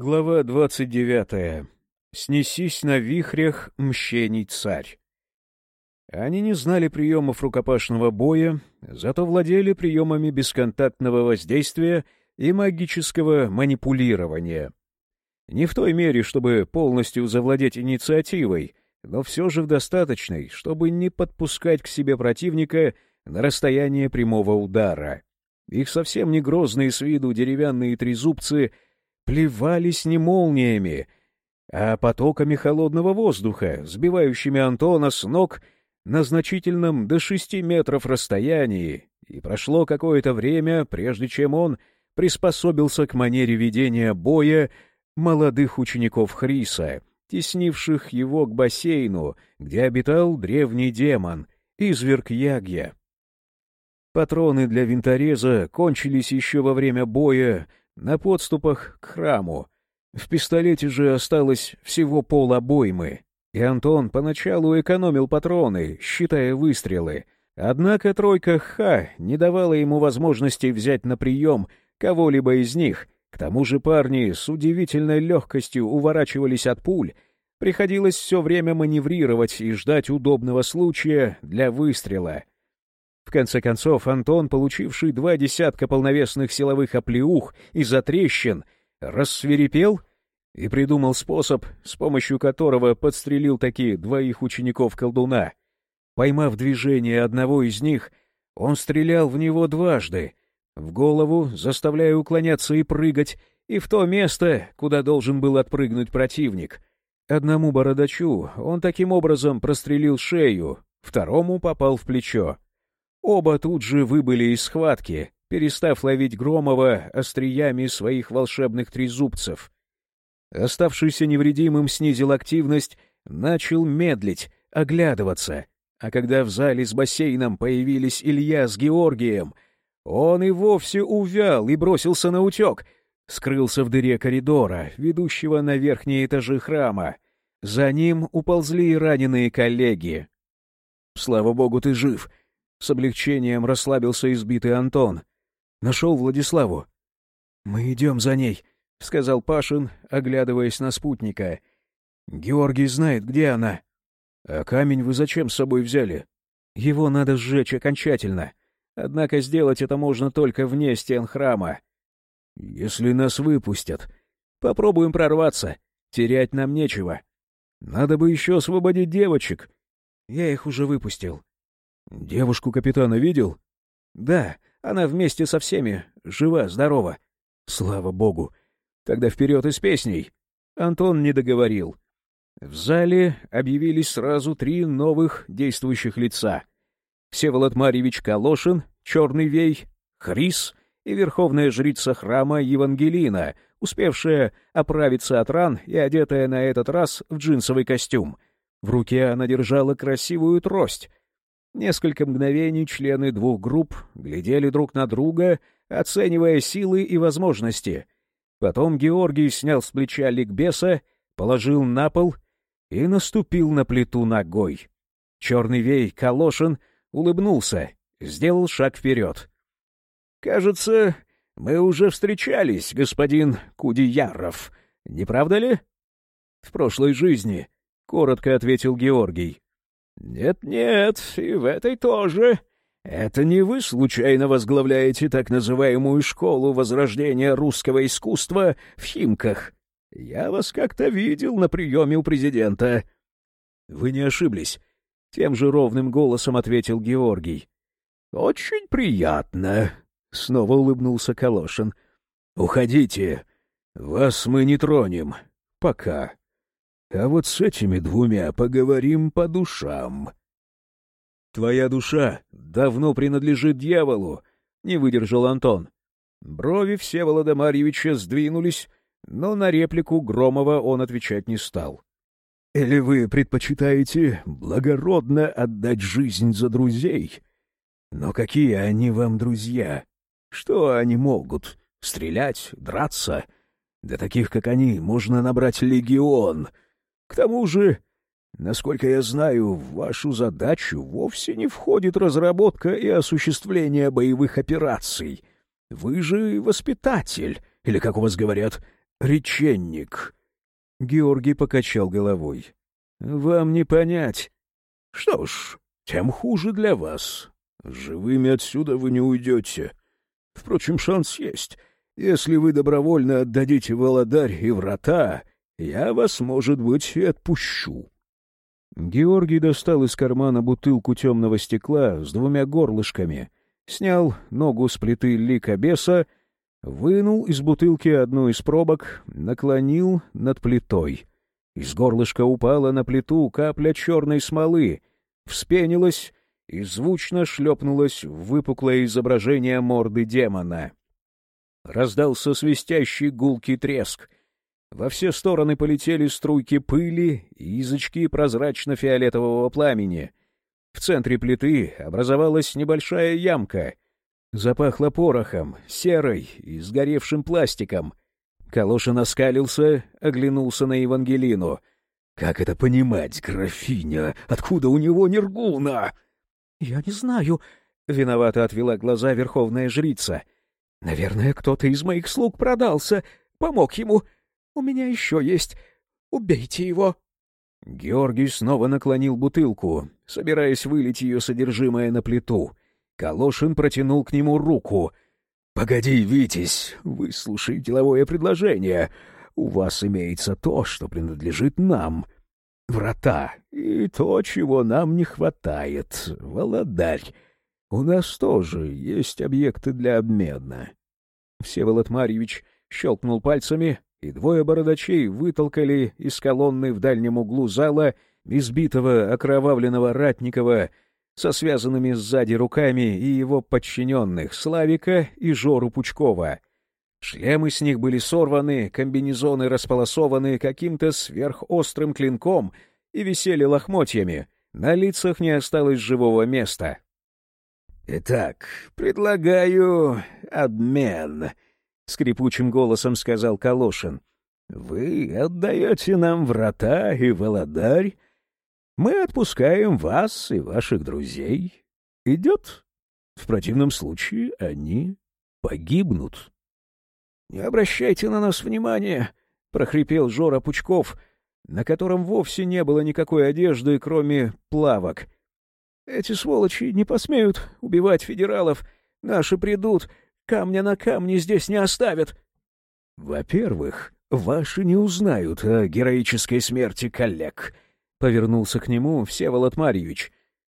Глава двадцать девятая. Снесись на вихрях, мщений царь. Они не знали приемов рукопашного боя, зато владели приемами бесконтактного воздействия и магического манипулирования. Не в той мере, чтобы полностью завладеть инициативой, но все же в достаточной, чтобы не подпускать к себе противника на расстояние прямого удара. Их совсем не грозные с виду деревянные трезубцы — плевались не молниями, а потоками холодного воздуха, сбивающими Антона с ног на значительном до шести метров расстоянии, и прошло какое-то время, прежде чем он приспособился к манере ведения боя молодых учеников Хриса, теснивших его к бассейну, где обитал древний демон, изверг Ягья. Патроны для винтореза кончились еще во время боя на подступах к храму. В пистолете же осталось всего пол обоймы, и Антон поначалу экономил патроны, считая выстрелы. Однако тройка Ха не давала ему возможности взять на прием кого-либо из них. К тому же парни с удивительной легкостью уворачивались от пуль. Приходилось все время маневрировать и ждать удобного случая для выстрела — в конце концов, Антон, получивший два десятка полновесных силовых оплеух и затрещин, рассверепел и придумал способ, с помощью которого подстрелил такие двоих учеников колдуна. Поймав движение одного из них, он стрелял в него дважды, в голову, заставляя уклоняться и прыгать, и в то место, куда должен был отпрыгнуть противник. Одному бородачу он таким образом прострелил шею, второму попал в плечо. Оба тут же выбыли из схватки, перестав ловить Громова остриями своих волшебных трезубцев. Оставшийся невредимым снизил активность, начал медлить, оглядываться. А когда в зале с бассейном появились Илья с Георгием, он и вовсе увял и бросился на утек, скрылся в дыре коридора, ведущего на верхние этажи храма. За ним уползли раненые коллеги. «Слава богу, ты жив!» С облегчением расслабился избитый Антон. Нашел Владиславу. «Мы идем за ней», — сказал Пашин, оглядываясь на спутника. «Георгий знает, где она». «А камень вы зачем с собой взяли?» «Его надо сжечь окончательно. Однако сделать это можно только вне стен храма». «Если нас выпустят, попробуем прорваться. Терять нам нечего. Надо бы еще освободить девочек». «Я их уже выпустил. «Девушку капитана видел?» «Да, она вместе со всеми, жива, здорова». «Слава богу! Тогда вперед и с песней!» Антон не договорил. В зале объявились сразу три новых действующих лица. Всеволод Марьевич Калошин, Черный Вей, Хрис и верховная жрица храма Евангелина, успевшая оправиться от ран и одетая на этот раз в джинсовый костюм. В руке она держала красивую трость, Несколько мгновений члены двух групп глядели друг на друга, оценивая силы и возможности. Потом Георгий снял с плеча ликбеса, положил на пол и наступил на плиту ногой. Черный вей Калошин улыбнулся, сделал шаг вперед. — Кажется, мы уже встречались, господин Кудеяров, не правда ли? — В прошлой жизни, — коротко ответил Георгий. «Нет-нет, и в этой тоже. Это не вы случайно возглавляете так называемую школу возрождения русского искусства в Химках? Я вас как-то видел на приеме у президента». «Вы не ошиблись», — тем же ровным голосом ответил Георгий. «Очень приятно», — снова улыбнулся Калошин. «Уходите. Вас мы не тронем. Пока». А вот с этими двумя поговорим по душам. Твоя душа давно принадлежит дьяволу, не выдержал Антон. Брови Всеволода Марьевича сдвинулись, но на реплику Громова он отвечать не стал. Или вы предпочитаете благородно отдать жизнь за друзей? Но какие они вам друзья? Что они могут? Стрелять, драться? Да таких, как они, можно набрать легион — к тому же, насколько я знаю, в вашу задачу вовсе не входит разработка и осуществление боевых операций. Вы же воспитатель, или, как у вас говорят, реченник. Георгий покачал головой. Вам не понять. Что ж, тем хуже для вас. Живыми отсюда вы не уйдете. Впрочем, шанс есть. Если вы добровольно отдадите Володарь и врата, я вас, может быть, отпущу. Георгий достал из кармана бутылку темного стекла с двумя горлышками, снял ногу с плиты лика беса, вынул из бутылки одну из пробок, наклонил над плитой. Из горлышка упала на плиту капля черной смолы, вспенилась и звучно шлепнулась в выпуклое изображение морды демона. Раздался свистящий гулкий треск. Во все стороны полетели струйки пыли и язычки прозрачно-фиолетового пламени. В центре плиты образовалась небольшая ямка. Запахло порохом, серой и сгоревшим пластиком. Калошин оскалился, оглянулся на Евангелину. «Как это понимать, графиня? Откуда у него нергуна?» «Я не знаю», — виновато отвела глаза верховная жрица. «Наверное, кто-то из моих слуг продался, помог ему. У меня еще есть. Убейте его». Георгий снова наклонил бутылку, собираясь вылить ее содержимое на плиту. Калошин протянул к нему руку. «Погоди, Витязь, выслушай деловое предложение. У вас имеется то, что принадлежит нам. Врата и то, чего нам не хватает. Володарь. У нас тоже есть объекты для обмена». Всеволод Марьевич щелкнул пальцами, и двое бородачей вытолкали из колонны в дальнем углу зала избитого окровавленного Ратникова со связанными сзади руками и его подчиненных Славика и Жору Пучкова. Шлемы с них были сорваны, комбинезоны располосованы каким-то сверхострым клинком и висели лохмотьями. На лицах не осталось живого места. «Итак, предлагаю обмен», — скрипучим голосом сказал Калошин. — Вы отдаете нам врата и володарь. Мы отпускаем вас и ваших друзей. Идет? В противном случае они погибнут. — Не обращайте на нас внимания, — прохрипел Жора Пучков, на котором вовсе не было никакой одежды, кроме плавок. — Эти сволочи не посмеют убивать федералов. Наши придут, Камня на камне здесь не оставят. Во-первых, ваши не узнают о героической смерти коллег, — повернулся к нему Всеволод Марьевич.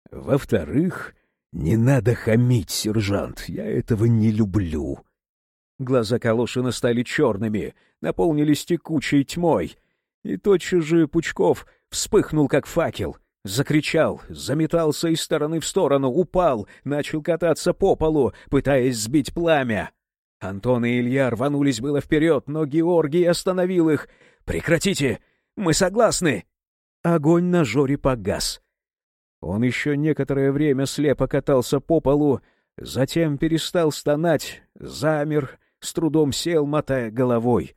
Во-вторых, не надо хамить, сержант, я этого не люблю. Глаза Калошина стали черными, наполнились текучей тьмой, и тотчас же Пучков вспыхнул, как факел — Закричал, заметался из стороны в сторону, упал, начал кататься по полу, пытаясь сбить пламя. Антон и Илья рванулись было вперед, но Георгий остановил их. «Прекратите! Мы согласны!» Огонь на Жоре погас. Он еще некоторое время слепо катался по полу, затем перестал стонать, замер, с трудом сел, мотая головой.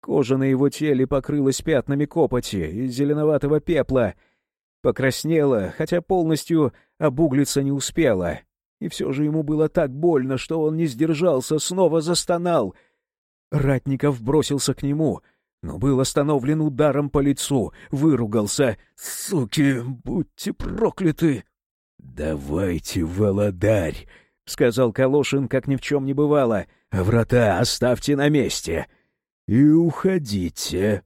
Кожа на его теле покрылась пятнами копоти и зеленоватого пепла — Покраснела, хотя полностью обуглиться не успела. И все же ему было так больно, что он не сдержался, снова застонал. Ратников бросился к нему, но был остановлен ударом по лицу, выругался. «Суки, будьте прокляты!» «Давайте, володарь!» — сказал Калошин, как ни в чем не бывало. «Врата оставьте на месте и уходите».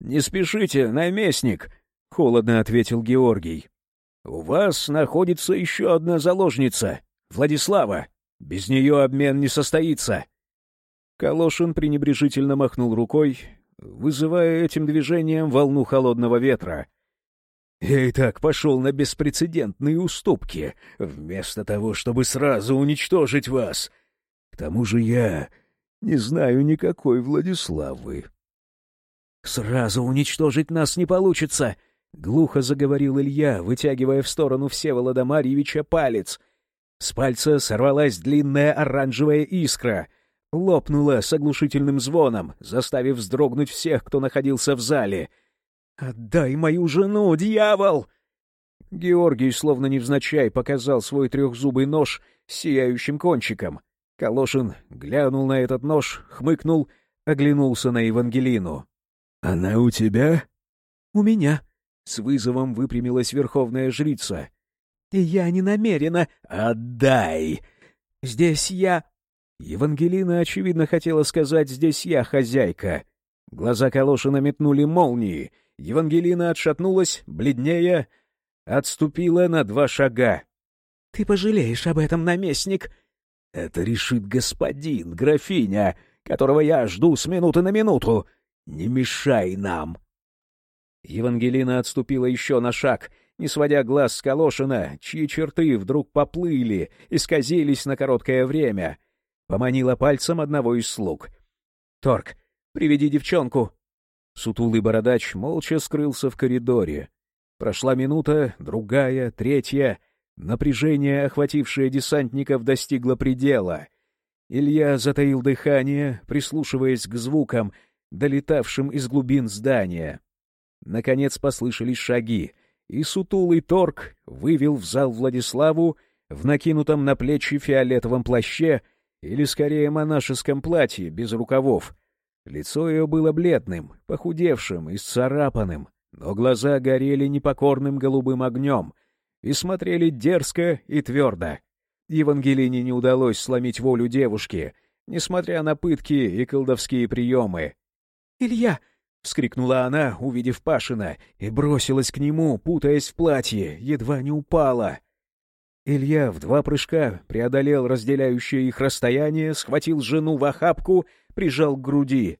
«Не спешите, наместник!» — холодно ответил Георгий. «У вас находится еще одна заложница, Владислава. Без нее обмен не состоится». Калошин пренебрежительно махнул рукой, вызывая этим движением волну холодного ветра. «Я и так пошел на беспрецедентные уступки, вместо того, чтобы сразу уничтожить вас. К тому же я не знаю никакой Владиславы». «Сразу уничтожить нас не получится», — глухо заговорил Илья, вытягивая в сторону Всеволода Марьевича палец. С пальца сорвалась длинная оранжевая искра, лопнула с оглушительным звоном, заставив вздрогнуть всех, кто находился в зале. «Отдай мою жену, дьявол!» Георгий, словно невзначай, показал свой трехзубый нож с сияющим кончиком. Калошин глянул на этот нож, хмыкнул, оглянулся на Евангелину. «Она у тебя?» «У меня», — с вызовом выпрямилась верховная жрица. «И я не намерена...» «Отдай!» «Здесь я...» Евангелина, очевидно, хотела сказать «здесь я хозяйка». Глаза Калошина метнули молнии. Евангелина отшатнулась, бледнее, отступила на два шага. «Ты пожалеешь об этом, наместник!» «Это решит господин, графиня, которого я жду с минуты на минуту. Не мешай нам!» Евангелина отступила еще на шаг, не сводя глаз с Калошина, чьи черты вдруг поплыли, исказились на короткое время. Поманила пальцем одного из слуг. «Торг, приведи девчонку!» Сутулый бородач молча скрылся в коридоре. Прошла минута, другая, третья. Напряжение, охватившее десантников, достигло предела. Илья затаил дыхание, прислушиваясь к звукам, долетавшим из глубин здания. Наконец послышались шаги, и сутулый торг вывел в зал Владиславу в накинутом на плечи фиолетовом плаще — или, скорее, монашеском платье, без рукавов. Лицо ее было бледным, похудевшим и сцарапанным, но глаза горели непокорным голубым огнем и смотрели дерзко и твердо. Евангелине не удалось сломить волю девушки, несмотря на пытки и колдовские приемы. «Илья!» — вскрикнула она, увидев Пашина, и бросилась к нему, путаясь в платье, едва не упала. Илья в два прыжка преодолел разделяющее их расстояние, схватил жену в охапку, прижал к груди.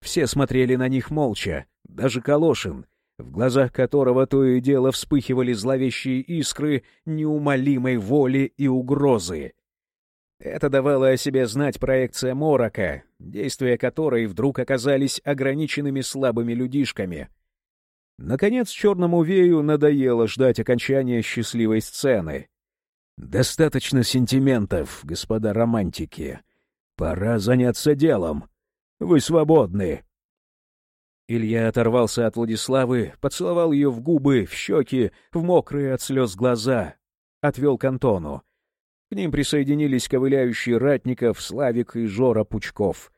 Все смотрели на них молча, даже Калошин, в глазах которого то и дело вспыхивали зловещие искры неумолимой воли и угрозы. Это давало о себе знать проекция Морока, действия которой вдруг оказались ограниченными слабыми людишками. Наконец черному вею надоело ждать окончания счастливой сцены. Достаточно сентиментов, господа романтики. Пора заняться делом. Вы свободны. Илья оторвался от Владиславы, поцеловал ее в губы, в щеки, в мокрые от слез глаза. Отвел к Антону. К ним присоединились ковыляющие Ратников, Славик и Жора Пучков.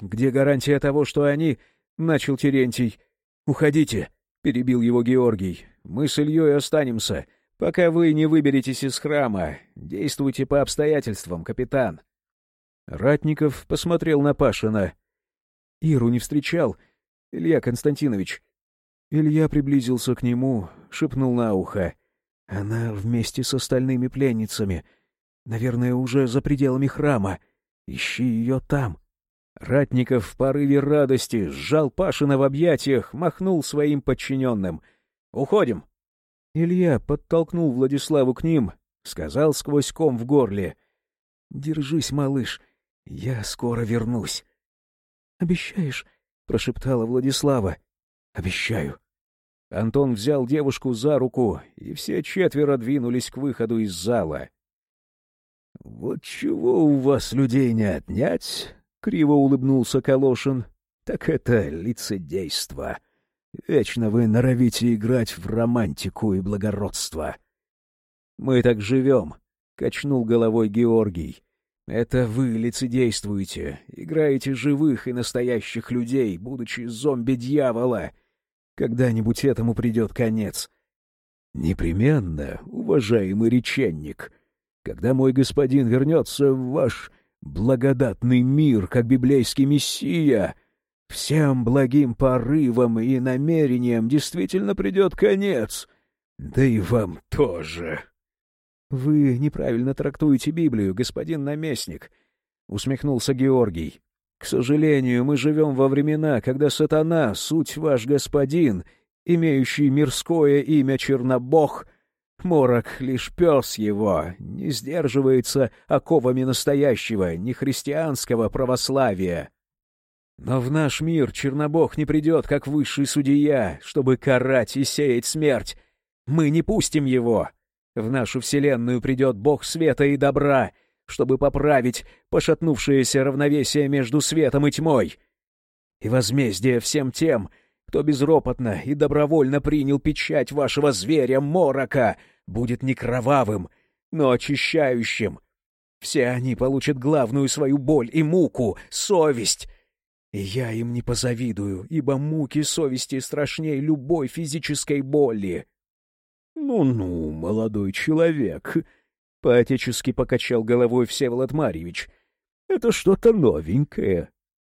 «Где гарантия того, что они...» — начал Терентий. «Уходите», — перебил его Георгий. «Мы с Ильей останемся. Пока вы не выберетесь из храма, действуйте по обстоятельствам, капитан. Ратников посмотрел на Пашина. Иру не встречал, Илья Константинович. Илья приблизился к нему, шепнул на ухо. Она вместе с остальными пленницами. Наверное, уже за пределами храма. Ищи ее там. Ратников в порыве радости сжал Пашина в объятиях, махнул своим подчиненным. «Уходим!» Илья подтолкнул Владиславу к ним, сказал сквозь ком в горле. — Держись, малыш, я скоро вернусь. — Обещаешь? — прошептала Владислава. — Обещаю. Антон взял девушку за руку, и все четверо двинулись к выходу из зала. — Вот чего у вас людей не отнять? — криво улыбнулся Калошин. — Так это лицедейство. — Вечно вы норовите играть в романтику и благородство. — Мы так живем, — качнул головой Георгий. — Это вы лицедействуете, играете живых и настоящих людей, будучи зомби-дьявола. Когда-нибудь этому придет конец. — Непременно, уважаемый реченник. Когда мой господин вернется в ваш благодатный мир, как библейский мессия, Всем благим порывам и намерениям действительно придет конец. Да и вам тоже. — Вы неправильно трактуете Библию, господин наместник, — усмехнулся Георгий. — К сожалению, мы живем во времена, когда сатана — суть ваш господин, имеющий мирское имя Чернобог, Морок — лишь пес его, не сдерживается оковами настоящего, нехристианского православия. Но в наш мир Чернобог не придет, как высший судья, чтобы карать и сеять смерть. Мы не пустим его. В нашу вселенную придет Бог света и добра, чтобы поправить пошатнувшееся равновесие между светом и тьмой. И возмездие всем тем, кто безропотно и добровольно принял печать вашего зверя Морока, будет не кровавым, но очищающим. Все они получат главную свою боль и муку — совесть — И я им не позавидую, ибо муки совести страшнее любой физической боли. «Ну-ну, молодой человек», — поотечески покачал головой Всеволод Марьевич, — «это что-то новенькое.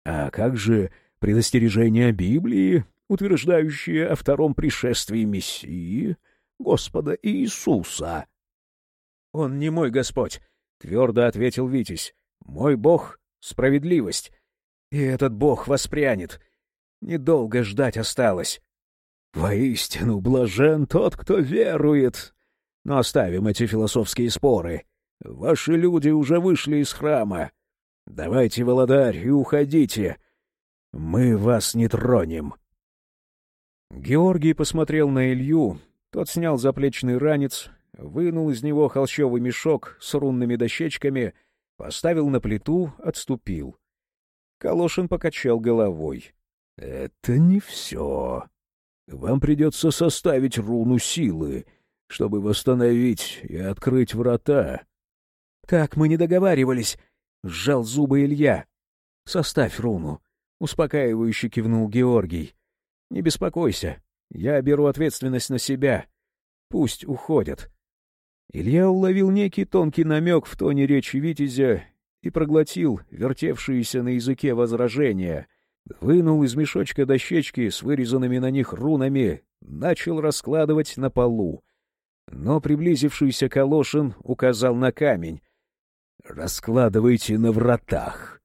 А как же предостережение Библии, утверждающее о втором пришествии Мессии, Господа Иисуса?» «Он не мой Господь», — твердо ответил Витязь. «Мой Бог — справедливость, и этот бог воспрянет. Недолго ждать осталось. Воистину, блажен тот, кто верует. Но оставим эти философские споры. Ваши люди уже вышли из храма. Давайте, володарь, и уходите. Мы вас не тронем. Георгий посмотрел на Илью. Тот снял заплечный ранец, вынул из него холщовый мешок с рунными дощечками, поставил на плиту, отступил. Калошин покачал головой. — Это не все. Вам придется составить руну силы, чтобы восстановить и открыть врата. — Так мы не договаривались, — сжал зубы Илья. — Составь руну, — успокаивающе кивнул Георгий. — Не беспокойся, я беру ответственность на себя. Пусть уходят. Илья уловил некий тонкий намек в тоне речи Витязя и проглотил вертевшиеся на языке возражения, вынул из мешочка дощечки с вырезанными на них рунами, начал раскладывать на полу. Но приблизившийся Калошин указал на камень. «Раскладывайте на вратах».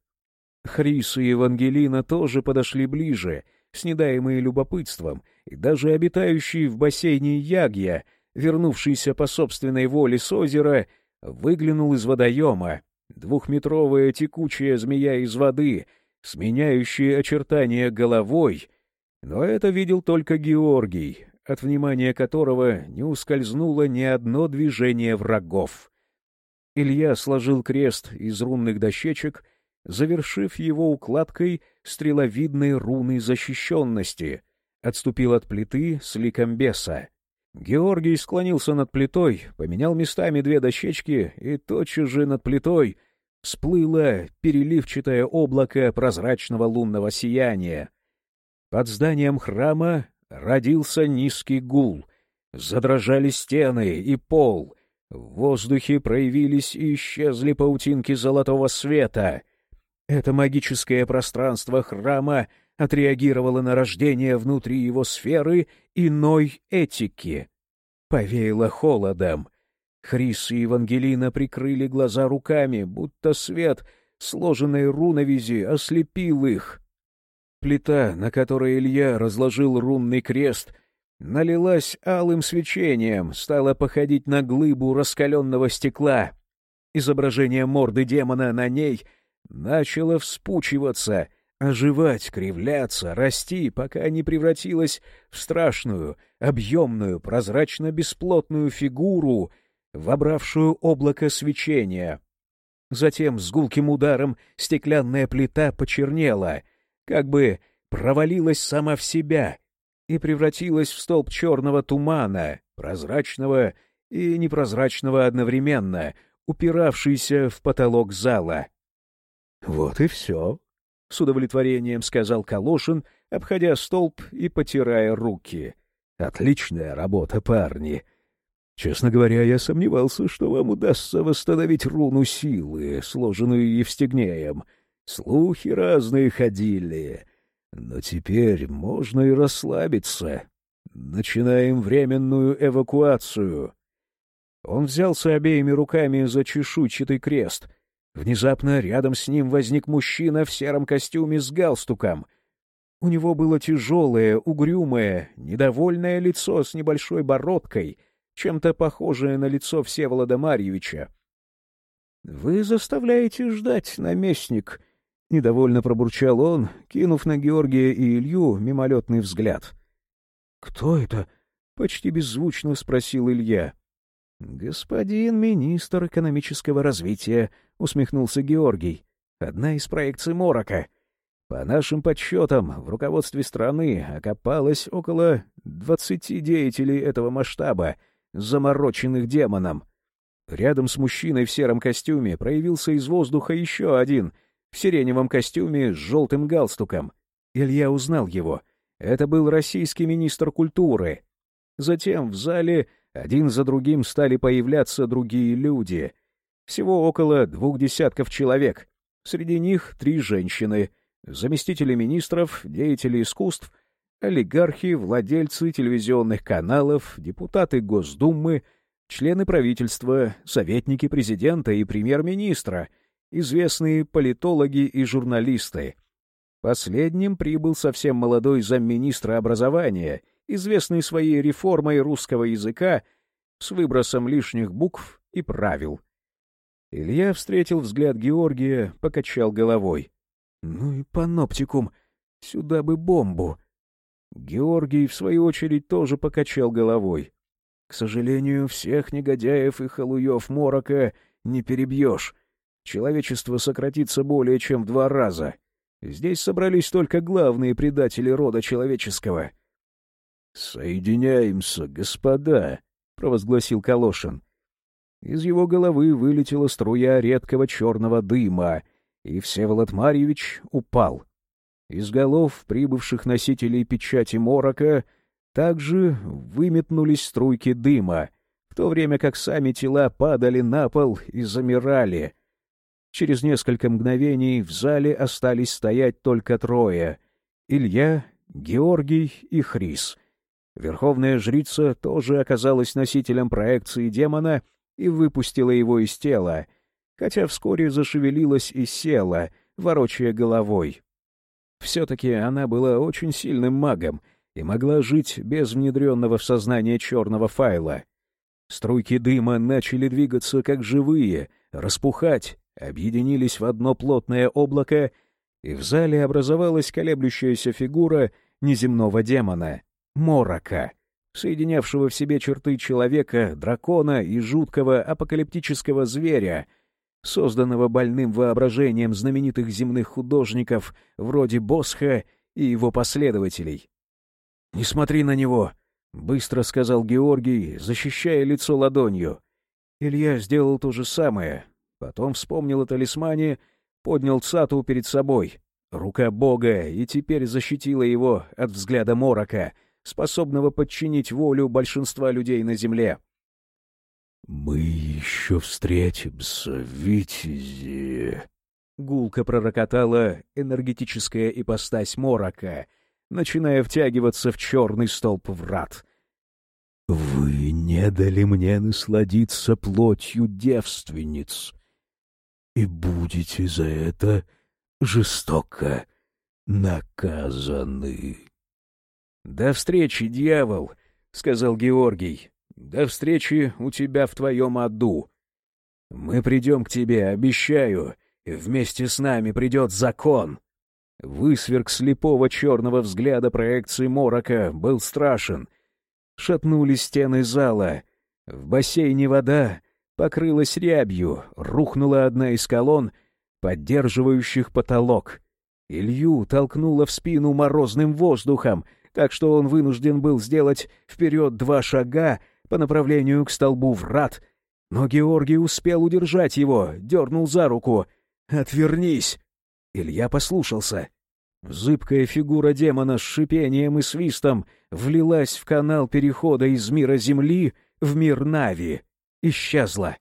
Хрис и Евангелина тоже подошли ближе, снедаемые любопытством, и даже обитающий в бассейне Ягья, вернувшийся по собственной воле с озера, выглянул из водоема Двухметровая текучая змея из воды, сменяющая очертания головой. Но это видел только Георгий, от внимания которого не ускользнуло ни одно движение врагов. Илья сложил крест из рунных дощечек, завершив его укладкой стреловидной руны защищенности, отступил от плиты с ликом беса. Георгий склонился над плитой, поменял местами две дощечки, и тотчас же над плитой всплыло переливчатое облако прозрачного лунного сияния. Под зданием храма родился низкий гул. Задрожали стены и пол. В воздухе проявились и исчезли паутинки золотого света. Это магическое пространство храма отреагировало на рождение внутри его сферы иной этики. Повеяло холодом. Хрис и Евангелина прикрыли глаза руками, будто свет сложенной руновизи ослепил их. Плита, на которой Илья разложил рунный крест, налилась алым свечением, стала походить на глыбу раскаленного стекла. Изображение морды демона на ней начало вспучиваться — оживать, кривляться, расти, пока не превратилась в страшную, объемную, прозрачно-бесплотную фигуру, вобравшую облако свечения. Затем с гулким ударом стеклянная плита почернела, как бы провалилась сама в себя и превратилась в столб черного тумана, прозрачного и непрозрачного одновременно, упиравшийся в потолок зала. — Вот и все, — с удовлетворением сказал Калошин, обходя столб и потирая руки. — Отличная работа, парни. Честно говоря, я сомневался, что вам удастся восстановить руну силы, сложенную Евстигнеем. Слухи разные ходили. Но теперь можно и расслабиться. Начинаем временную эвакуацию. Он взялся обеими руками за чешуйчатый крест — Внезапно рядом с ним возник мужчина в сером костюме с галстуком. У него было тяжелое, угрюмое, недовольное лицо с небольшой бородкой, чем-то похожее на лицо Всеволода Марьевича. — Вы заставляете ждать, наместник, — недовольно пробурчал он, кинув на Георгия и Илью мимолетный взгляд. — Кто это? — почти беззвучно спросил Илья. — Господин министр экономического развития, — усмехнулся Георгий. — Одна из проекций Морока. По нашим подсчетам, в руководстве страны окопалось около двадцати деятелей этого масштаба, замороченных демоном. Рядом с мужчиной в сером костюме проявился из воздуха еще один, в сиреневом костюме с желтым галстуком. Илья узнал его. Это был российский министр культуры. Затем в зале один за другим стали появляться другие люди. Всего около двух десятков человек. Среди них три женщины, заместители министров, деятели искусств, олигархи, владельцы телевизионных каналов, депутаты Госдумы, члены правительства, советники президента и премьер-министра, известные политологи и журналисты. Последним прибыл совсем молодой замминистра образования, известный своей реформой русского языка с выбросом лишних букв и правил. Илья встретил взгляд Георгия, покачал головой. «Ну и паноптикум! Сюда бы бомбу!» Георгий, в свою очередь, тоже покачал головой. «К сожалению, всех негодяев и халуев Морока не перебьешь. Человечество сократится более чем в два раза. Здесь собрались только главные предатели рода человеческого». «Соединяемся, господа», — провозгласил Калошин. Из его головы вылетела струя редкого черного дыма, и Всеволод Марьевич упал. Из голов прибывших носителей печати морока также выметнулись струйки дыма, в то время как сами тела падали на пол и замирали. Через несколько мгновений в зале остались стоять только трое — Илья, Георгий и Хрис. Верховная жрица тоже оказалась носителем проекции демона — и выпустила его из тела, хотя вскоре зашевелилась и села, ворочая головой. Все-таки она была очень сильным магом и могла жить без внедренного в сознание черного файла. Струйки дыма начали двигаться как живые, распухать, объединились в одно плотное облако, и в зале образовалась колеблющаяся фигура неземного демона — Морока соединявшего в себе черты человека, дракона и жуткого апокалиптического зверя, созданного больным воображением знаменитых земных художников вроде Босха и его последователей. «Не смотри на него!» — быстро сказал Георгий, защищая лицо ладонью. Илья сделал то же самое, потом вспомнил о талисмане, поднял цату перед собой. Рука Бога и теперь защитила его от взгляда морока — способного подчинить волю большинства людей на земле. «Мы еще встретимся, Витязи!» Гулко пророкотала энергетическая ипостась морока, начиная втягиваться в черный столб врат. «Вы не дали мне насладиться плотью девственниц, и будете за это жестоко наказаны». «До встречи, дьявол!» — сказал Георгий. «До встречи у тебя в твоем аду. Мы придем к тебе, обещаю, и вместе с нами придет закон». Высверк слепого черного взгляда проекции Морока был страшен. Шатнулись стены зала. В бассейне вода покрылась рябью, рухнула одна из колонн, поддерживающих потолок. Илью толкнула в спину морозным воздухом — так что он вынужден был сделать вперед два шага по направлению к столбу врат. Но Георгий успел удержать его, дернул за руку. «Отвернись!» Илья послушался. Зыбкая фигура демона с шипением и свистом влилась в канал перехода из мира Земли в мир Нави. Исчезла.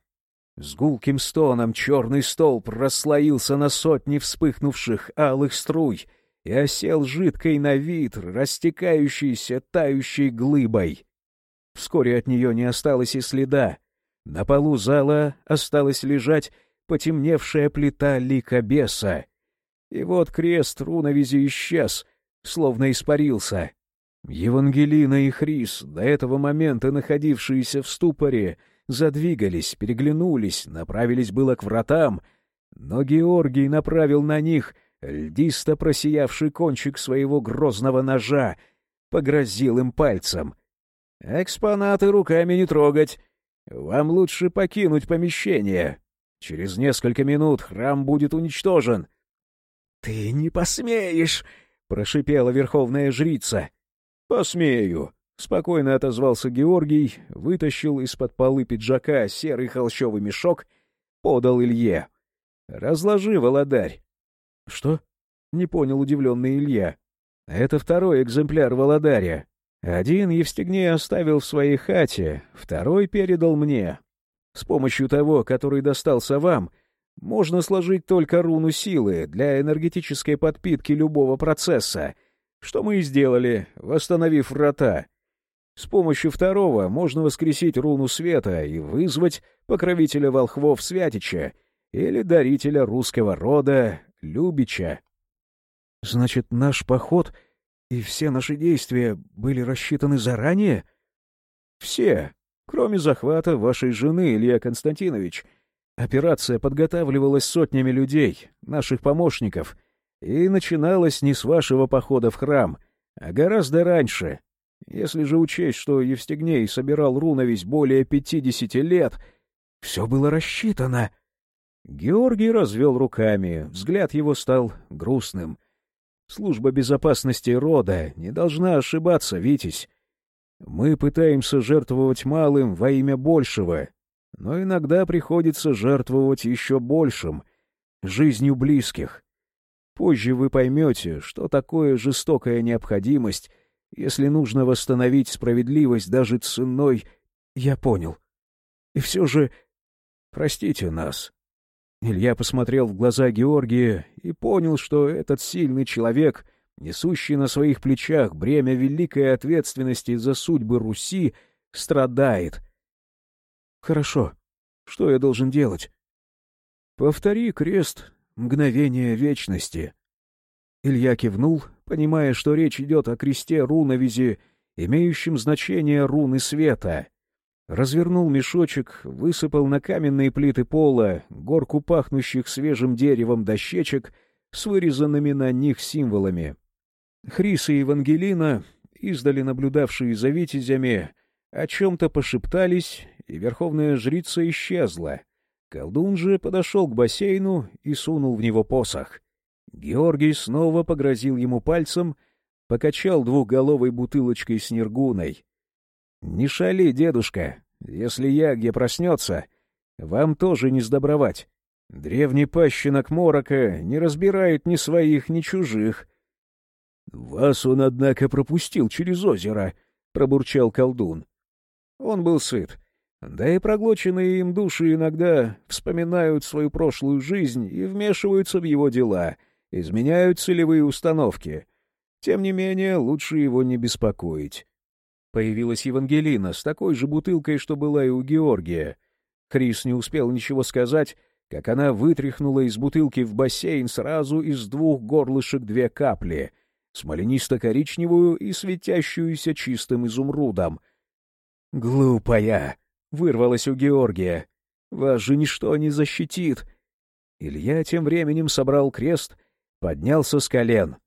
С гулким стоном черный столб расслоился на сотни вспыхнувших алых струй — и осел жидкой на вид, растекающейся, тающей глыбой. Вскоре от нее не осталось и следа. На полу зала осталась лежать потемневшая плита лика беса. И вот крест руновизи исчез, словно испарился. Евангелина и Хрис, до этого момента находившиеся в ступоре, задвигались, переглянулись, направились было к вратам, но Георгий направил на них — льдисто просиявший кончик своего грозного ножа, погрозил им пальцем. «Экспонаты руками не трогать. Вам лучше покинуть помещение. Через несколько минут храм будет уничтожен». «Ты не посмеешь!» — прошипела верховная жрица. «Посмею!» — спокойно отозвался Георгий, вытащил из-под полы пиджака серый холщовый мешок, подал Илье. «Разложи, володарь, «Что?» — не понял удивленный Илья. «Это второй экземпляр Володаря. Один Евстигней оставил в своей хате, второй передал мне. С помощью того, который достался вам, можно сложить только руну силы для энергетической подпитки любого процесса, что мы и сделали, восстановив врата. С помощью второго можно воскресить руну света и вызвать покровителя волхвов Святича или дарителя русского рода Любича. — Значит, наш поход и все наши действия были рассчитаны заранее? — Все, кроме захвата вашей жены, Илья Константинович. Операция подготавливалась сотнями людей, наших помощников, и начиналась не с вашего похода в храм, а гораздо раньше. Если же учесть, что Евстигней собирал руновесь более пятидесяти лет, все было рассчитано. Георгий развел руками, взгляд его стал грустным. Служба безопасности рода не должна ошибаться, Витязь. Мы пытаемся жертвовать малым во имя большего, но иногда приходится жертвовать еще большим — жизнью близких. Позже вы поймете, что такое жестокая необходимость, если нужно восстановить справедливость даже ценой... Я понял. И все же... Простите нас. Илья посмотрел в глаза Георгия и понял, что этот сильный человек, несущий на своих плечах бремя великой ответственности за судьбы Руси, страдает. «Хорошо. Что я должен делать?» «Повтори крест мгновение вечности». Илья кивнул, понимая, что речь идет о кресте руновизи, имеющем значение руны света — Развернул мешочек, высыпал на каменные плиты пола горку пахнущих свежим деревом дощечек с вырезанными на них символами. Хрис и Евангелина, издали наблюдавшие за витязями, о чем-то пошептались, и верховная жрица исчезла. Колдун же подошел к бассейну и сунул в него посох. Георгий снова погрозил ему пальцем, покачал двухголовой бутылочкой с нергуной. «Не шали, дедушка. Если Ягья проснется, вам тоже не сдобровать. Древний пащенок Морока не разбирает ни своих, ни чужих». «Вас он, однако, пропустил через озеро», — пробурчал колдун. Он был сыт. Да и проглоченные им души иногда вспоминают свою прошлую жизнь и вмешиваются в его дела, изменяют целевые установки. Тем не менее, лучше его не беспокоить. Появилась Евангелина с такой же бутылкой, что была и у Георгия. Крис не успел ничего сказать, как она вытряхнула из бутылки в бассейн сразу из двух горлышек две капли — смоленисто-коричневую и светящуюся чистым изумрудом. «Глупая!» — вырвалась у Георгия. «Вас же ничто не защитит!» Илья тем временем собрал крест, поднялся с колен.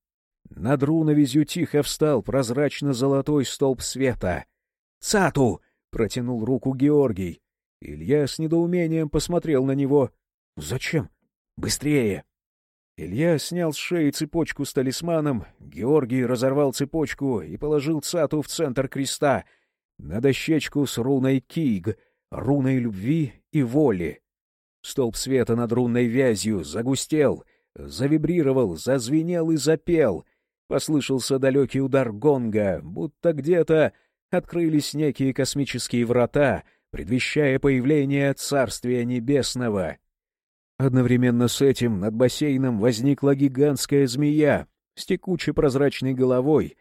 Над руновизью тихо встал прозрачно-золотой столб света. «Цату!» — протянул руку Георгий. Илья с недоумением посмотрел на него. «Зачем? Быстрее!» Илья снял с шеи цепочку с талисманом, Георгий разорвал цепочку и положил цату в центр креста, на дощечку с руной Киг, руной любви и воли. Столб света над рунной вязью загустел, завибрировал, зазвенел и запел, Послышался далекий удар гонга, будто где-то открылись некие космические врата, предвещая появление Царствия Небесного. Одновременно с этим над бассейном возникла гигантская змея с текучей прозрачной головой,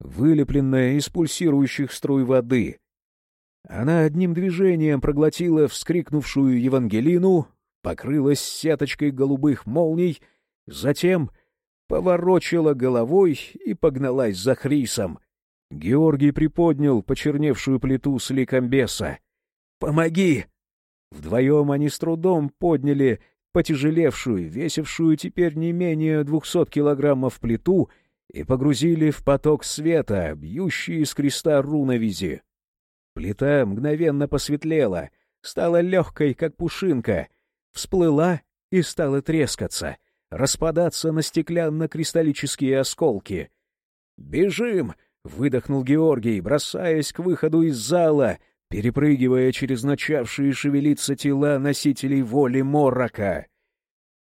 вылепленная из пульсирующих струй воды. Она одним движением проглотила вскрикнувшую Евангелину, покрылась сеточкой голубых молний, затем поворочила головой и погналась за Хрисом. Георгий приподнял почерневшую плиту с ликом беса. «Помоги!» Вдвоем они с трудом подняли потяжелевшую, весившую теперь не менее двухсот килограммов плиту и погрузили в поток света, бьющий из креста руновизи. Плита мгновенно посветлела, стала легкой, как пушинка, всплыла и стала трескаться — распадаться на стеклянно-кристаллические осколки. «Бежим!» — выдохнул Георгий, бросаясь к выходу из зала, перепрыгивая через начавшие шевелиться тела носителей воли Моррока.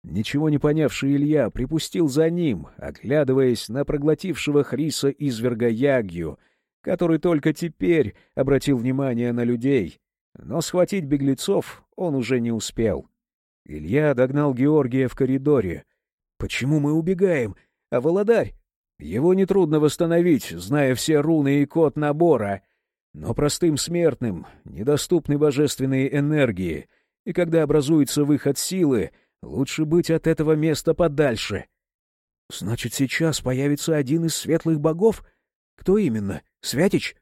Ничего не понявший Илья припустил за ним, оглядываясь на проглотившего Хриса изверга Ягью, который только теперь обратил внимание на людей. Но схватить беглецов он уже не успел. Илья догнал Георгия в коридоре. «Почему мы убегаем? А Володарь? Его нетрудно восстановить, зная все руны и код набора. Но простым смертным недоступны божественные энергии, и когда образуется выход силы, лучше быть от этого места подальше». «Значит, сейчас появится один из светлых богов? Кто именно? Святич?»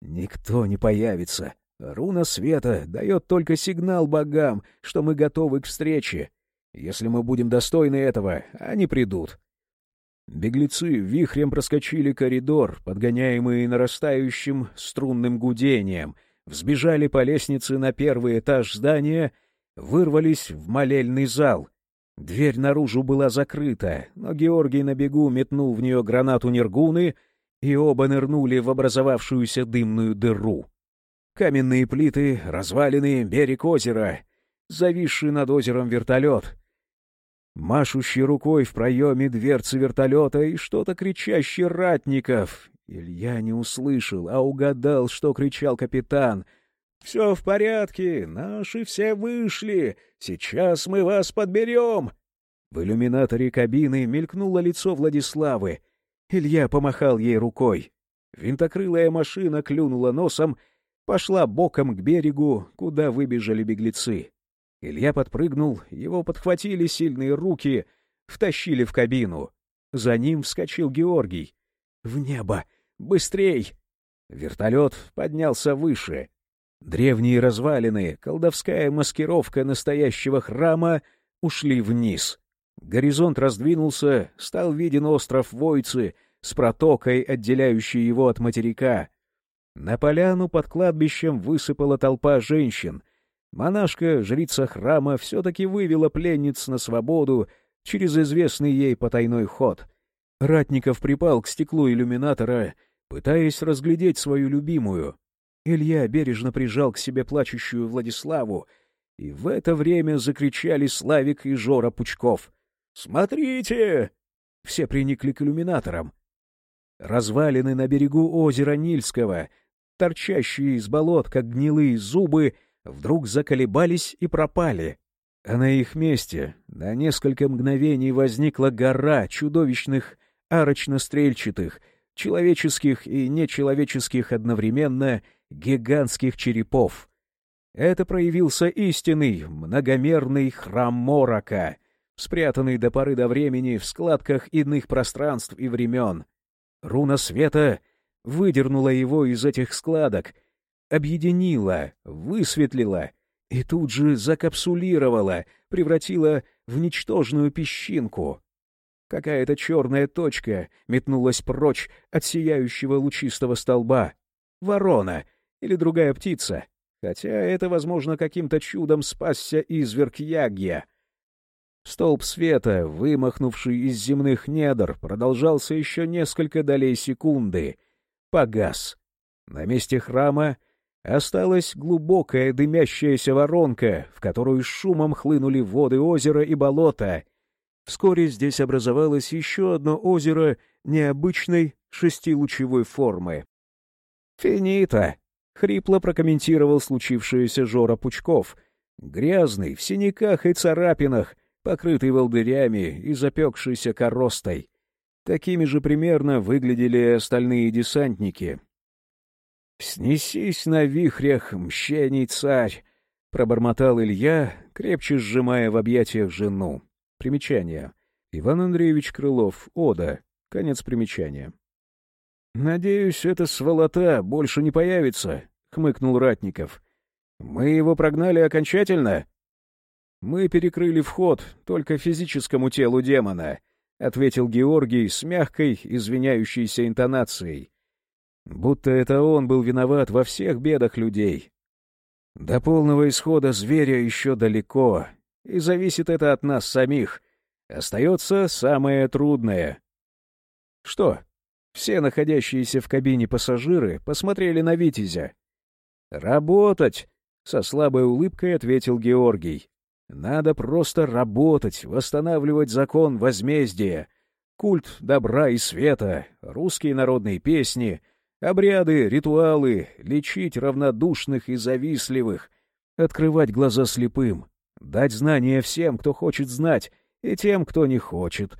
«Никто не появится. Руна света дает только сигнал богам, что мы готовы к встрече. Если мы будем достойны этого, они придут. Беглецы вихрем проскочили коридор, подгоняемые нарастающим струнным гудением, взбежали по лестнице на первый этаж здания, вырвались в молельный зал. Дверь наружу была закрыта, но Георгий на бегу метнул в нее гранату Нергуны, и оба нырнули в образовавшуюся дымную дыру. Каменные плиты, развалины, берег озера, зависший над озером вертолет. Машущий рукой в проеме дверцы вертолета и что-то кричащий ратников. Илья не услышал, а угадал, что кричал капитан. «Все в порядке, наши все вышли, сейчас мы вас подберем!» В иллюминаторе кабины мелькнуло лицо Владиславы. Илья помахал ей рукой. Винтокрылая машина клюнула носом — пошла боком к берегу, куда выбежали беглецы. Илья подпрыгнул, его подхватили сильные руки, втащили в кабину. За ним вскочил Георгий. «В небо! Быстрей!» Вертолет поднялся выше. Древние развалины, колдовская маскировка настоящего храма ушли вниз. Горизонт раздвинулся, стал виден остров Войцы с протокой, отделяющей его от материка, на поляну под кладбищем высыпала толпа женщин. Монашка, жрица храма, все-таки вывела пленниц на свободу через известный ей потайной ход. Ратников припал к стеклу иллюминатора, пытаясь разглядеть свою любимую. Илья бережно прижал к себе плачущую Владиславу, и в это время закричали Славик и Жора Пучков. «Смотрите!» Все приникли к иллюминаторам. Развалины на берегу озера Нильского — торчащие из болот, как гнилые зубы, вдруг заколебались и пропали. А на их месте на несколько мгновений возникла гора чудовищных арочно-стрельчатых, человеческих и нечеловеческих одновременно гигантских черепов. Это проявился истинный многомерный храм Морока, спрятанный до поры до времени в складках иных пространств и времен. Руна света — выдернула его из этих складок, объединила, высветлила и тут же закапсулировала, превратила в ничтожную песчинку. Какая-то черная точка метнулась прочь от сияющего лучистого столба. Ворона или другая птица, хотя это, возможно, каким-то чудом спасся изверг Ягья. Столб света, вымахнувший из земных недр, продолжался еще несколько долей секунды — погас. На месте храма осталась глубокая дымящаяся воронка, в которую шумом хлынули воды озера и болота. Вскоре здесь образовалось еще одно озеро необычной шестилучевой формы. «Финита!» — хрипло прокомментировал случившееся Жора Пучков. Грязный, в синяках и царапинах, покрытый волдырями и запекшийся коростой. Такими же примерно выглядели остальные десантники. «Снесись на вихрях, мщений царь!» — пробормотал Илья, крепче сжимая в объятиях жену. Примечание. Иван Андреевич Крылов. Ода. Конец примечания. «Надеюсь, эта сволота больше не появится», — хмыкнул Ратников. «Мы его прогнали окончательно?» «Мы перекрыли вход только физическому телу демона», — ответил Георгий с мягкой, извиняющейся интонацией. Будто это он был виноват во всех бедах людей. До полного исхода зверя еще далеко, и зависит это от нас самих. Остается самое трудное. Что? Все находящиеся в кабине пассажиры посмотрели на Витязя. «Работать!» — со слабой улыбкой ответил Георгий. Надо просто работать, восстанавливать закон возмездия, культ добра и света, русские народные песни, обряды, ритуалы, лечить равнодушных и завистливых, открывать глаза слепым, дать знания всем, кто хочет знать, и тем, кто не хочет.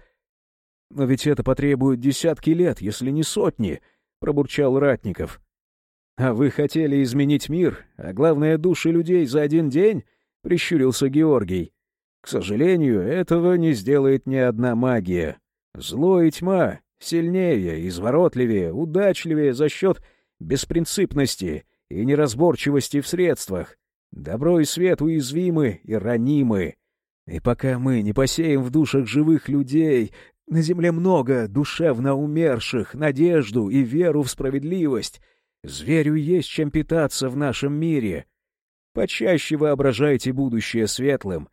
Но ведь это потребует десятки лет, если не сотни, — пробурчал Ратников. — А вы хотели изменить мир, а главное, души людей за один день? — прищурился Георгий. — К сожалению, этого не сделает ни одна магия. Зло и тьма сильнее, изворотливее, удачливее за счет беспринципности и неразборчивости в средствах. Добро и свет уязвимы и ранимы. И пока мы не посеем в душах живых людей, на земле много душевно умерших, надежду и веру в справедливость, зверю есть чем питаться в нашем мире. Почаще воображайте будущее светлым,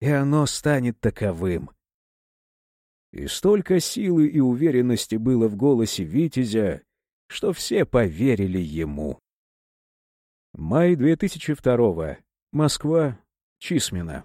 и оно станет таковым. И столько силы и уверенности было в голосе Витязя, что все поверили ему. Май 2002 -го. Москва. Чисмина.